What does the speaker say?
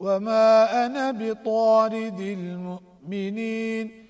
وما أنا بطارد المؤمنين